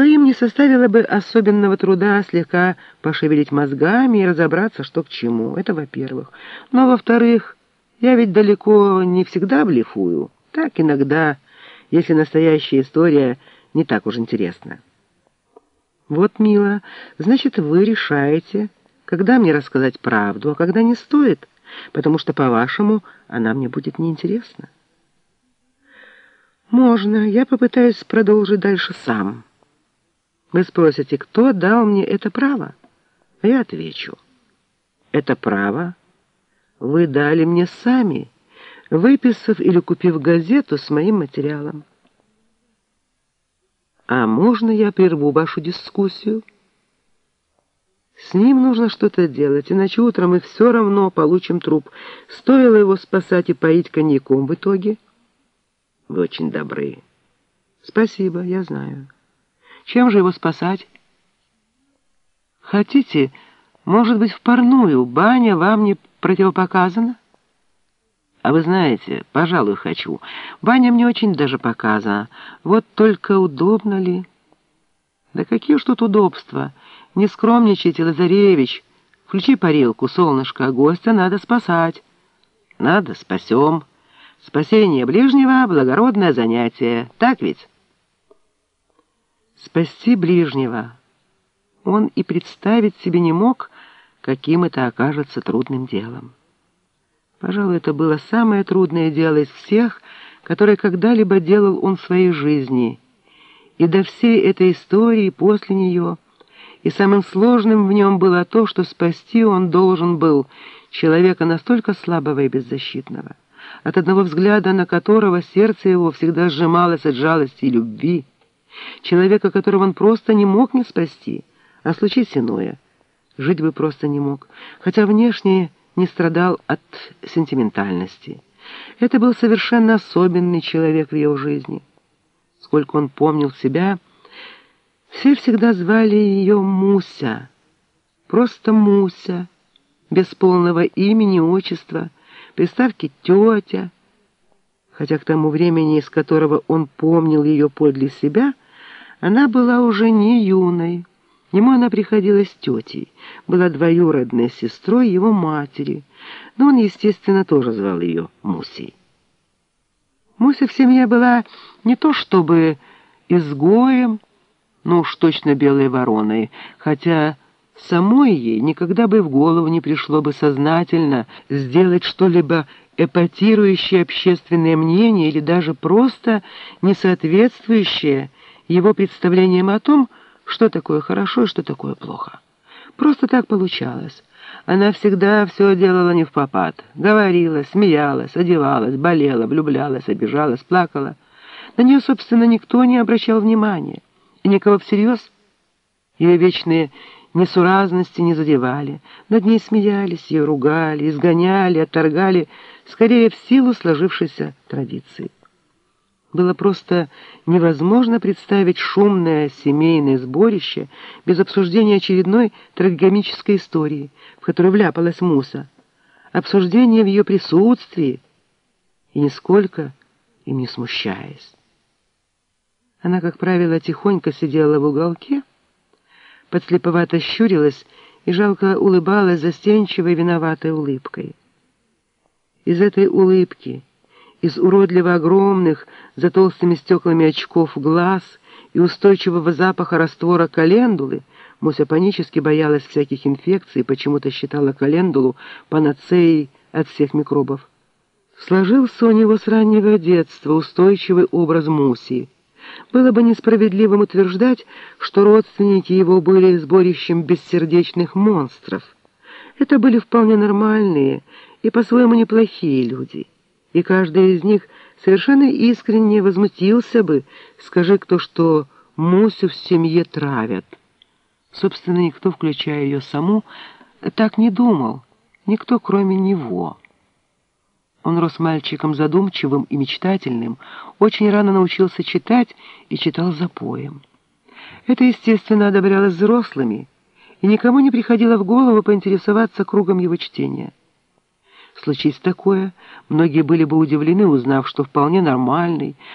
то им не составило бы особенного труда слегка пошевелить мозгами и разобраться, что к чему. Это во-первых. Но во-вторых, я ведь далеко не всегда блефую. Так иногда, если настоящая история не так уж интересна. Вот, мило, значит, вы решаете, когда мне рассказать правду, а когда не стоит, потому что, по-вашему, она мне будет неинтересна. Можно, я попытаюсь продолжить дальше сам. Вы спросите, кто дал мне это право? А я отвечу. Это право вы дали мне сами, выписав или купив газету с моим материалом. А можно я прерву вашу дискуссию? С ним нужно что-то делать, иначе утром мы все равно получим труп. Стоило его спасать и поить коньяком в итоге. Вы очень добры. Спасибо, я знаю. Чем же его спасать? Хотите, может быть, в парную, баня вам не противопоказана? А вы знаете, пожалуй, хочу. Баня мне очень даже показана. Вот только удобно ли? Да какие уж тут удобства. Не скромничайте, Лазаревич. Включи парилку, солнышко, гостя надо спасать. Надо, спасем. Спасение ближнего — благородное занятие. Так ведь? Спасти ближнего. Он и представить себе не мог, каким это окажется трудным делом. Пожалуй, это было самое трудное дело из всех, которое когда-либо делал он в своей жизни. И до всей этой истории после нее, и самым сложным в нем было то, что спасти он должен был человека настолько слабого и беззащитного от одного взгляда на которого сердце его всегда сжималось от жалости и любви, человека, которого он просто не мог не спасти, а случись иное, жить бы просто не мог, хотя внешне не страдал от сентиментальности. Это был совершенно особенный человек в его жизни. Сколько он помнил себя, все всегда звали ее Муся, просто Муся, без полного имени, отчества, приставки «тетя», хотя к тому времени, из которого он помнил ее подле себя, она была уже не юной. Ему она приходилась тетей, была двоюродной сестрой его матери, но он, естественно, тоже звал ее Мусей. Муся в семье была не то чтобы изгоем, но уж точно белой вороной, хотя Самой ей никогда бы в голову не пришло бы сознательно сделать что-либо эпатирующее общественное мнение или даже просто не соответствующее его представлениям о том, что такое хорошо и что такое плохо. Просто так получалось. Она всегда все делала не в попад. Говорила, смеялась, одевалась, болела, влюблялась, обижалась, плакала. На нее, собственно, никто не обращал внимания. И никого всерьез. Ее вечные несуразности не задевали, над ней смеялись, ее ругали, изгоняли, отторгали, скорее в силу сложившейся традиции. Было просто невозможно представить шумное семейное сборище без обсуждения очередной трагикомической истории, в которую вляпалась Муса, обсуждение в ее присутствии и нисколько им не смущаясь. Она, как правило, тихонько сидела в уголке, подслеповато щурилась и жалко улыбалась застенчивой виноватой улыбкой. Из этой улыбки, из уродливо огромных, за толстыми стеклами очков глаз и устойчивого запаха раствора календулы, Муся панически боялась всяких инфекций и почему-то считала календулу панацеей от всех микробов. Сложился у него с раннего детства устойчивый образ Муси — было бы несправедливым утверждать, что родственники его были сборищем бессердечных монстров. Это были вполне нормальные и по-своему неплохие люди, и каждый из них совершенно искренне возмутился бы, скажи кто, что Мусю в семье травят. Собственно, никто, включая ее саму, так не думал, никто, кроме него». Он рос мальчиком задумчивым и мечтательным, очень рано научился читать и читал запоем. Это, естественно, одобрялось взрослыми, и никому не приходило в голову поинтересоваться кругом его чтения. Случись такое, многие были бы удивлены, узнав, что вполне нормальный,